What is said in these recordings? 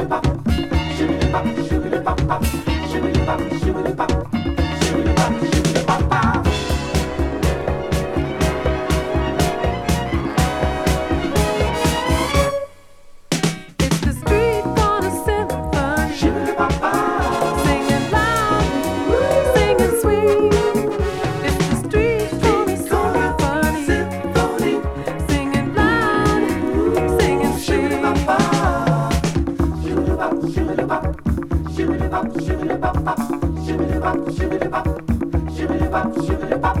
Shibbity bop, shibbity bop, shibbity bop, shibbity bop, shibbity bop. Shoo-ba-da-bop,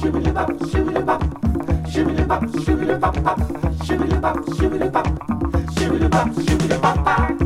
shoo-ba-da-bop, shoo-ba-da-bop, shoo-ba-da-bop, shoo-ba-da-bop, shoo-ba-da-bop.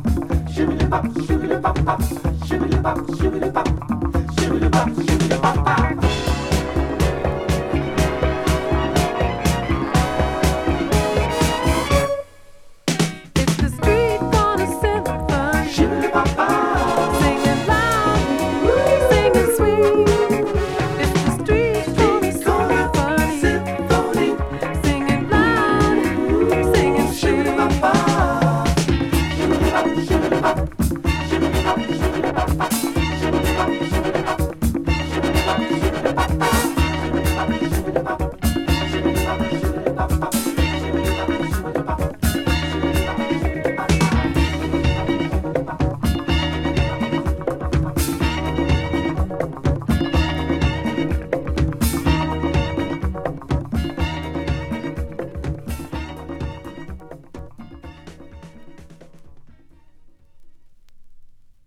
Shibbity bop, shibbity bop, bop. Shibbity bop, shibbity bop. Shibbity bop, shibbity bop.